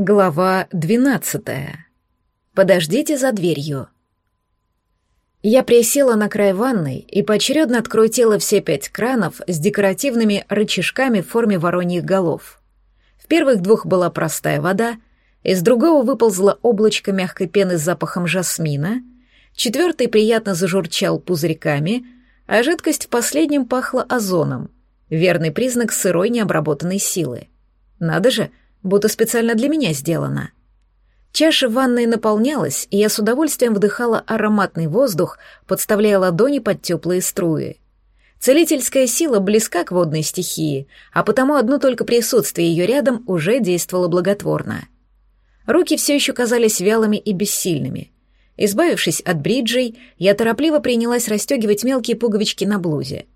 Глава двенадцатая. Подождите за дверью. Я присела на край ванной и поочередно открутила все пять кранов с декоративными рычажками в форме вороньих голов. В первых двух была простая вода, из другого выползло облачко мягкой пены с запахом жасмина, четвертый приятно зажурчал пузырьками, а жидкость в последнем пахла озоном, верный признак сырой необработанной силы. Надо же, будто специально для меня сделано. Чаша в ванной наполнялась, и я с удовольствием вдыхала ароматный воздух, подставляя ладони под теплые струи. Целительская сила близка к водной стихии, а потому одно только присутствие ее рядом уже действовало благотворно. Руки все еще казались вялыми и бессильными. Избавившись от бриджей, я торопливо принялась расстегивать мелкие пуговички на блузе.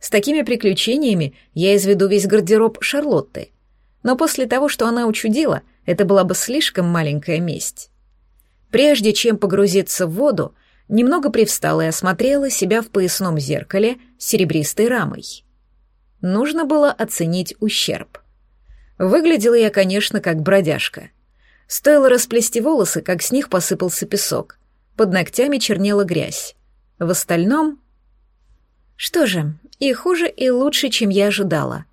С такими приключениями я изведу весь гардероб Шарлотты — но после того, что она учудила, это была бы слишком маленькая месть. Прежде чем погрузиться в воду, немного привстала и осмотрела себя в поясном зеркале с серебристой рамой. Нужно было оценить ущерб. Выглядела я, конечно, как бродяжка. Стоило расплести волосы, как с них посыпался песок. Под ногтями чернела грязь. В остальном... Что же, и хуже, и лучше, чем я ожидала —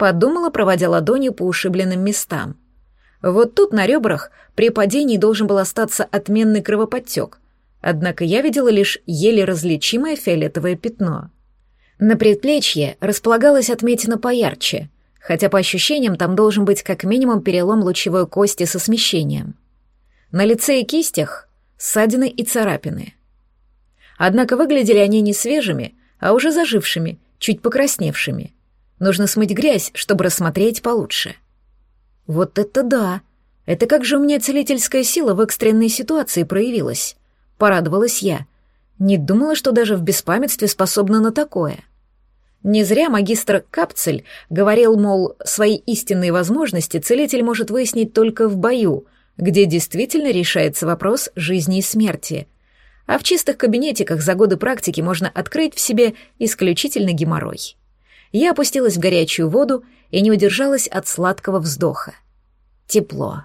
Подумала, проводя ладонью по ушибленным местам. Вот тут на ребрах при падении должен был остаться отменный кровоподтек, однако я видела лишь еле различимое фиолетовое пятно. На предплечье располагалась отметина поярче, хотя по ощущениям там должен быть как минимум перелом лучевой кости со смещением. На лице и кистях ссадины и царапины. Однако выглядели они не свежими, а уже зажившими, чуть покрасневшими — Нужно смыть грязь, чтобы рассмотреть получше. Вот это да! Это как же у меня целительская сила в экстренной ситуации проявилась. Порадовалась я. Не думала, что даже в беспамятстве способна на такое. Не зря магистр Капцель говорил, мол, свои истинные возможности целитель может выяснить только в бою, где действительно решается вопрос жизни и смерти. А в чистых кабинетиках за годы практики можно открыть в себе исключительно геморрой я опустилась в горячую воду и не удержалась от сладкого вздоха. Тепло.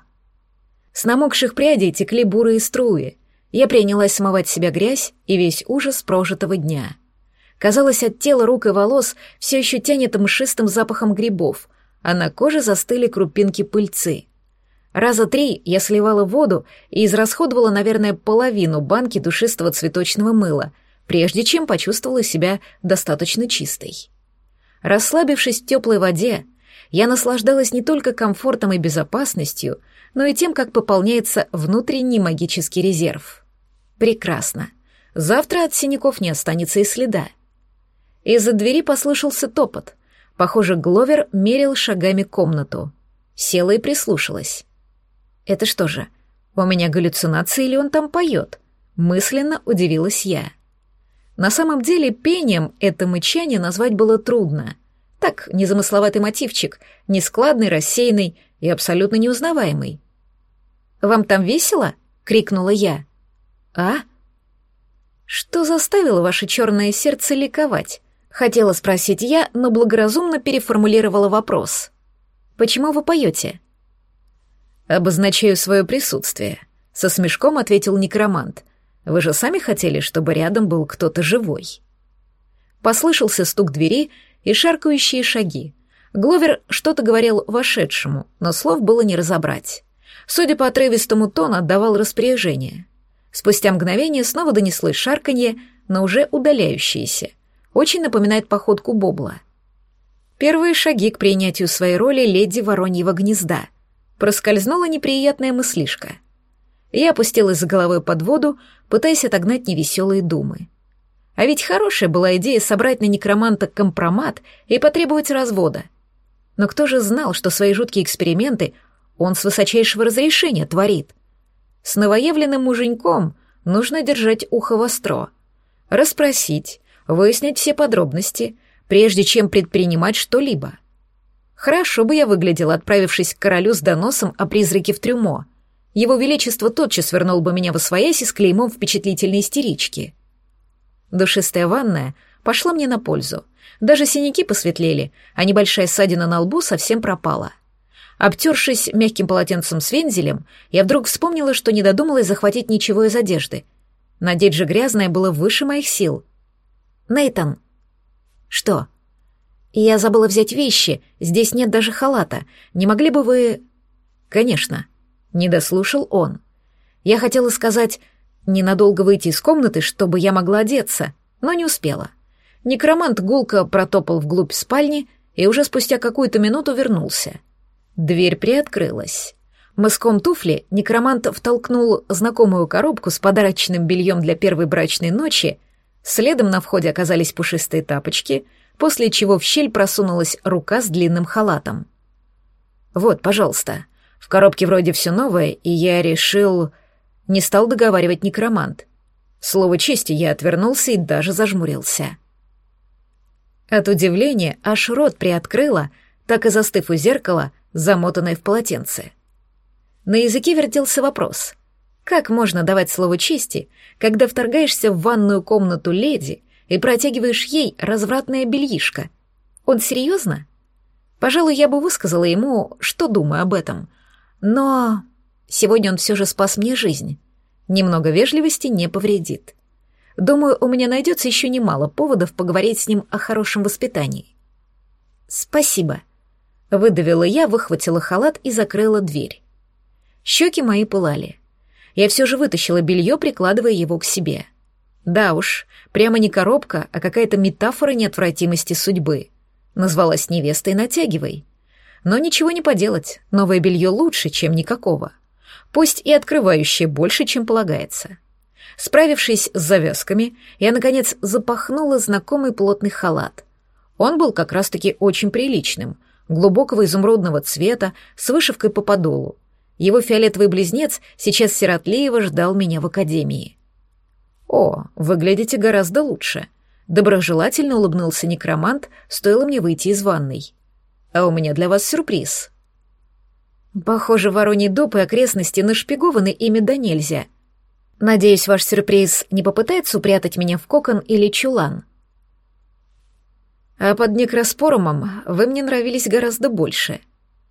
С намокших прядей текли бурые струи. Я принялась смывать себя грязь и весь ужас прожитого дня. Казалось, от тела рук и волос все еще тянет мшистым запахом грибов, а на коже застыли крупинки пыльцы. Раза три я сливала воду и израсходовала, наверное, половину банки душистого цветочного мыла, прежде чем почувствовала себя достаточно чистой. Расслабившись в теплой воде, я наслаждалась не только комфортом и безопасностью, но и тем, как пополняется внутренний магический резерв. Прекрасно. Завтра от синяков не останется и следа. Из-за двери послышался топот. Похоже, Гловер мерил шагами комнату. Села и прислушалась. «Это что же, у меня галлюцинации или он там поет?» Мысленно удивилась я. На самом деле пением это мычание назвать было трудно. Так, незамысловатый мотивчик, нескладный, рассеянный и абсолютно неузнаваемый. «Вам там весело?» — крикнула я. «А?» «Что заставило ваше черное сердце ликовать?» — хотела спросить я, но благоразумно переформулировала вопрос. «Почему вы поете?» «Обозначаю свое присутствие», — со смешком ответил некромант — вы же сами хотели, чтобы рядом был кто-то живой. Послышался стук двери и шаркающие шаги. Гловер что-то говорил вошедшему, но слов было не разобрать. Судя по отрывистому тону, отдавал распоряжение. Спустя мгновение снова донеслось шарканье, но уже удаляющееся. Очень напоминает походку Бобла. Первые шаги к принятию своей роли леди Вороньего гнезда. Проскользнула неприятная мыслишка — я опустилась за головой под воду, пытаясь отогнать невеселые думы. А ведь хорошая была идея собрать на некроманта компромат и потребовать развода. Но кто же знал, что свои жуткие эксперименты он с высочайшего разрешения творит? С новоявленным муженьком нужно держать ухо востро, расспросить, выяснить все подробности, прежде чем предпринимать что-либо. Хорошо бы я выглядела, отправившись к королю с доносом о призраке в трюмо — его Величество тотчас вернул бы меня в освояси с клеймом впечатлительной истерички. Душистая ванная пошла мне на пользу. Даже синяки посветлели, а небольшая ссадина на лбу совсем пропала. Обтершись мягким полотенцем с вензелем, я вдруг вспомнила, что не додумалась захватить ничего из одежды. Надеть же грязное было выше моих сил. Нейтан. Что? Я забыла взять вещи, здесь нет даже халата. Не могли бы вы... Конечно. Не дослушал он. Я хотела сказать, ненадолго выйти из комнаты, чтобы я могла одеться, но не успела. Некромант гулко протопал вглубь спальни и уже спустя какую-то минуту вернулся. Дверь приоткрылась. Мыском туфли некромант втолкнул знакомую коробку с подарочным бельем для первой брачной ночи, следом на входе оказались пушистые тапочки, после чего в щель просунулась рука с длинным халатом. «Вот, пожалуйста. В коробке вроде все новое, и я решил...» Не стал договаривать некромант. Слово чести я отвернулся и даже зажмурился. От удивления аж рот приоткрыла, так и застыв у зеркала, замотанной в полотенце. На языке вертелся вопрос. Как можно давать слово чести, когда вторгаешься в ванную комнату леди и протягиваешь ей развратное бельишко? Он серьезно? Пожалуй, я бы высказала ему, что думаю об этом. Но сегодня он все же спас мне жизнь. Немного вежливости не повредит. Думаю, у меня найдется еще немало поводов поговорить с ним о хорошем воспитании. Спасибо. Выдавила я, выхватила халат и закрыла дверь. Щеки мои пылали. Я все же вытащила белье, прикладывая его к себе. Да уж, прямо не коробка, а какая-то метафора неотвратимости судьбы. Назвалась невестой «Натягивай». Но ничего не поделать, новое белье лучше, чем никакого. Пусть и открывающее больше, чем полагается. Справившись с завязками, я, наконец, запахнула знакомый плотный халат. Он был как раз-таки очень приличным, глубокого изумрудного цвета, с вышивкой по подолу. Его фиолетовый близнец сейчас сиротливо ждал меня в академии. «О, выглядите гораздо лучше», — доброжелательно улыбнулся некромант, стоило мне выйти из ванной. «А у меня для вас сюрприз». «Похоже, Вороний дуб и окрестности нашпигованы ими да нельзя», Надеюсь, ваш сюрприз не попытается упрятать меня в кокон или чулан. А под некроспорумом вы мне нравились гораздо больше.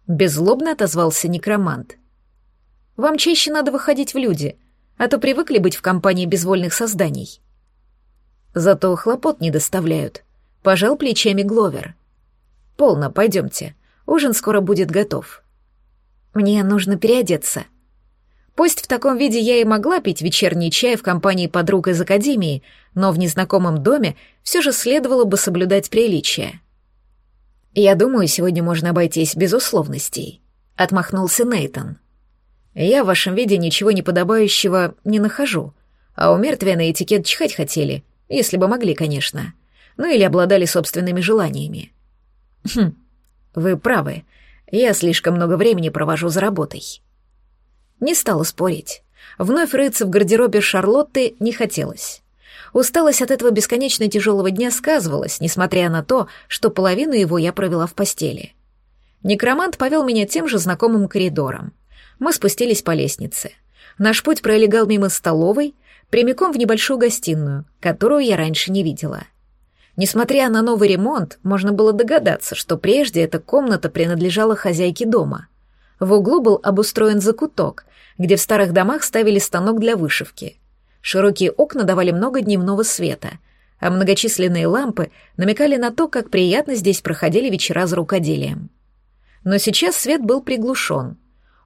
Беззлобно отозвался некромант. Вам чаще надо выходить в люди, а то привыкли быть в компании безвольных созданий. Зато хлопот не доставляют. Пожал плечами Гловер. Полно, пойдемте. Ужин скоро будет готов. Мне нужно переодеться. Пусть в таком виде я и могла пить вечерний чай в компании подруг из академии, но в незнакомом доме все же следовало бы соблюдать приличие. «Я думаю, сегодня можно обойтись без условностей», — отмахнулся Нейтон. «Я в вашем виде ничего неподобающего не нахожу, а у мертвия на этикет чихать хотели, если бы могли, конечно. Ну или обладали собственными желаниями». «Хм, вы правы, я слишком много времени провожу за работой». Не стала спорить. Вновь рыться в гардеробе Шарлотты не хотелось. Усталость от этого бесконечно тяжелого дня сказывалась, несмотря на то, что половину его я провела в постели. Некромант повел меня тем же знакомым коридором. Мы спустились по лестнице. Наш путь пролегал мимо столовой, прямиком в небольшую гостиную, которую я раньше не видела. Несмотря на новый ремонт, можно было догадаться, что прежде эта комната принадлежала хозяйке дома — в углу был обустроен закуток, где в старых домах ставили станок для вышивки. Широкие окна давали много дневного света, а многочисленные лампы намекали на то, как приятно здесь проходили вечера за рукоделием. Но сейчас свет был приглушен.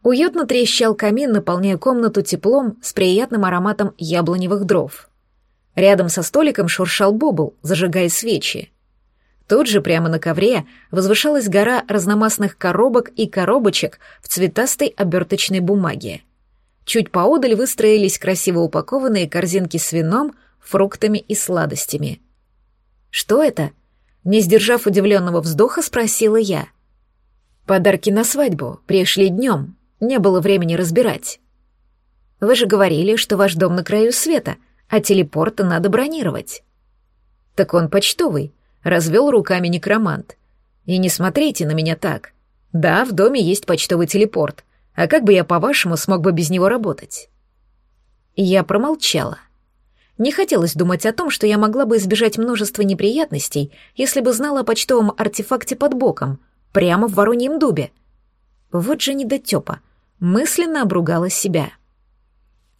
Уютно трещал камин, наполняя комнату теплом с приятным ароматом яблоневых дров. Рядом со столиком шуршал бобл, зажигая свечи. Тут же прямо на ковре возвышалась гора разномастных коробок и коробочек в цветастой оберточной бумаге. Чуть поодаль выстроились красиво упакованные корзинки с вином, фруктами и сладостями. «Что это?» Не сдержав удивленного вздоха, спросила я. «Подарки на свадьбу. Пришли днем. Не было времени разбирать». «Вы же говорили, что ваш дом на краю света, а телепорта надо бронировать». «Так он почтовый», развел руками некромант. И не смотрите на меня так. Да, в доме есть почтовый телепорт. А как бы я, по-вашему, смог бы без него работать? Я промолчала. Не хотелось думать о том, что я могла бы избежать множества неприятностей, если бы знала о почтовом артефакте под боком, прямо в Вороньем дубе. Вот же недотёпа. Мысленно обругала себя.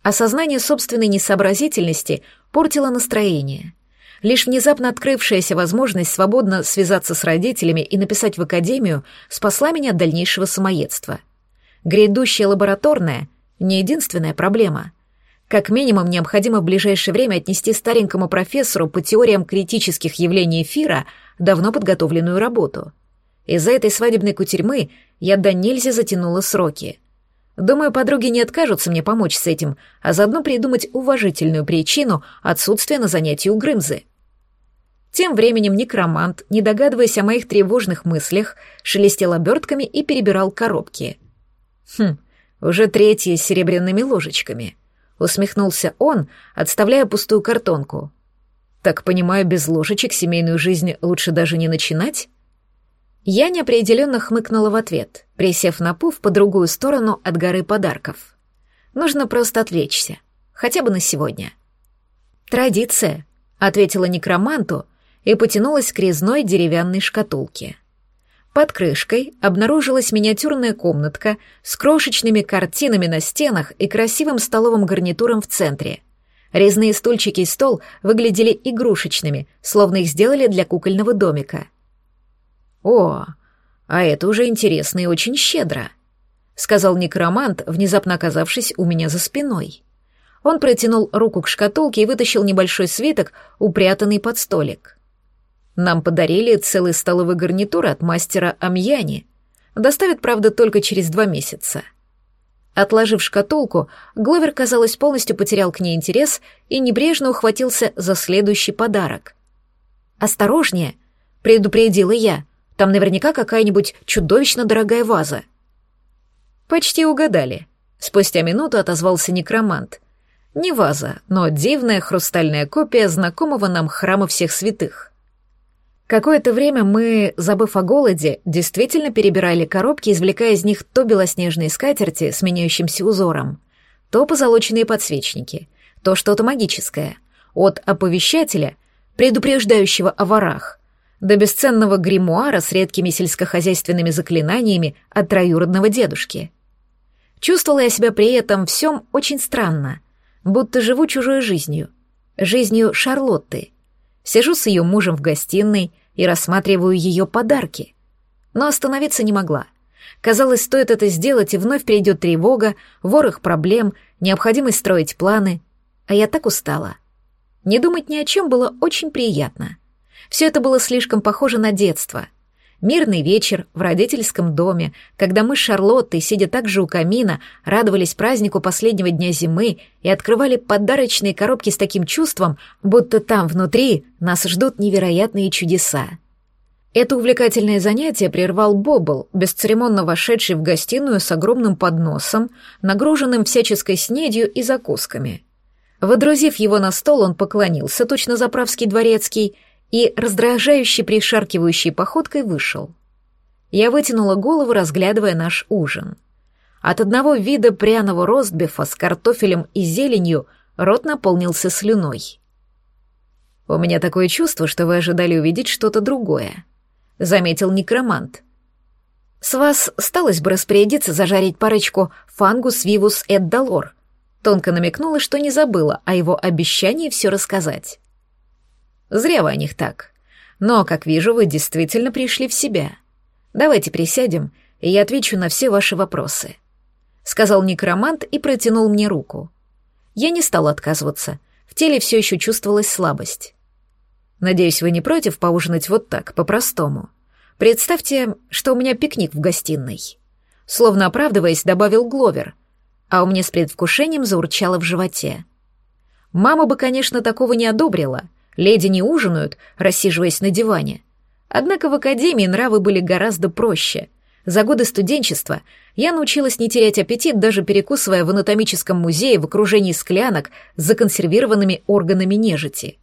Осознание собственной несообразительности портило настроение. Лишь внезапно открывшаяся возможность свободно связаться с родителями и написать в академию спасла меня от дальнейшего самоедства. Грядущая лабораторная — не единственная проблема. Как минимум, необходимо в ближайшее время отнести старенькому профессору по теориям критических явлений эфира давно подготовленную работу. Из-за этой свадебной кутерьмы я до нельзя затянула сроки. Думаю, подруги не откажутся мне помочь с этим, а заодно придумать уважительную причину отсутствия на занятии у Грымзы. Тем временем некромант, не догадываясь о моих тревожных мыслях, шелестел обертками и перебирал коробки. «Хм, уже третья с серебряными ложечками», — усмехнулся он, отставляя пустую картонку. «Так понимаю, без ложечек семейную жизнь лучше даже не начинать?» Я неопределенно хмыкнула в ответ, присев на пуф по другую сторону от горы подарков. Нужно просто отвлечься, хотя бы на сегодня. «Традиция», — ответила некроманту и потянулась к резной деревянной шкатулке. Под крышкой обнаружилась миниатюрная комнатка с крошечными картинами на стенах и красивым столовым гарнитуром в центре. Резные стульчики и стол выглядели игрушечными, словно их сделали для кукольного домика — «О, а это уже интересно и очень щедро», — сказал некромант, внезапно оказавшись у меня за спиной. Он протянул руку к шкатулке и вытащил небольшой свиток, упрятанный под столик. Нам подарили целый столовый гарнитур от мастера Амьяни. Доставят, правда, только через два месяца. Отложив шкатулку, Гловер, казалось, полностью потерял к ней интерес и небрежно ухватился за следующий подарок. «Осторожнее!» — предупредила я. Там наверняка какая-нибудь чудовищно дорогая ваза. Почти угадали. Спустя минуту отозвался некромант. Не ваза, но дивная хрустальная копия знакомого нам храма всех святых. Какое-то время мы, забыв о голоде, действительно перебирали коробки, извлекая из них то белоснежные скатерти с меняющимся узором, то позолоченные подсвечники, то что-то магическое, от оповещателя, предупреждающего о ворах, до бесценного гримуара с редкими сельскохозяйственными заклинаниями от троюродного дедушки. Чувствовала я себя при этом всем очень странно, будто живу чужой жизнью, жизнью Шарлотты. Сижу с ее мужем в гостиной и рассматриваю ее подарки. Но остановиться не могла. Казалось, стоит это сделать, и вновь придет тревога, ворох проблем, необходимость строить планы. А я так устала. Не думать ни о чем было очень приятно — все это было слишком похоже на детство. Мирный вечер в родительском доме, когда мы с Шарлоттой, сидя также у камина, радовались празднику последнего дня зимы и открывали подарочные коробки с таким чувством, будто там внутри нас ждут невероятные чудеса. Это увлекательное занятие прервал Бобл, бесцеремонно вошедший в гостиную с огромным подносом, нагруженным всяческой снедью и закусками. Водрузив его на стол, он поклонился, точно заправский дворецкий, и раздражающе пришаркивающей походкой вышел. Я вытянула голову, разглядывая наш ужин. От одного вида пряного ростбифа с картофелем и зеленью рот наполнился слюной. «У меня такое чувство, что вы ожидали увидеть что-то другое», — заметил некромант. «С вас сталось бы распорядиться зажарить парочку фангус вивус эд долор», тонко намекнула, что не забыла о его обещании все рассказать. Зря вы о них так. Но, как вижу, вы действительно пришли в себя. Давайте присядем, и я отвечу на все ваши вопросы», — сказал некромант и протянул мне руку. Я не стал отказываться. В теле все еще чувствовалась слабость. «Надеюсь, вы не против поужинать вот так, по-простому. Представьте, что у меня пикник в гостиной». Словно оправдываясь, добавил Гловер, а у меня с предвкушением заурчало в животе. Мама бы, конечно, такого не одобрила — Леди не ужинают, рассиживаясь на диване. Однако в академии нравы были гораздо проще. За годы студенчества я научилась не терять аппетит, даже перекусывая в анатомическом музее в окружении склянок с законсервированными органами нежити.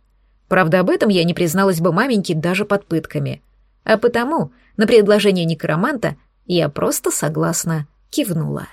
Правда, об этом я не призналась бы маменьке даже под пытками. А потому на предложение некроманта я просто согласно кивнула.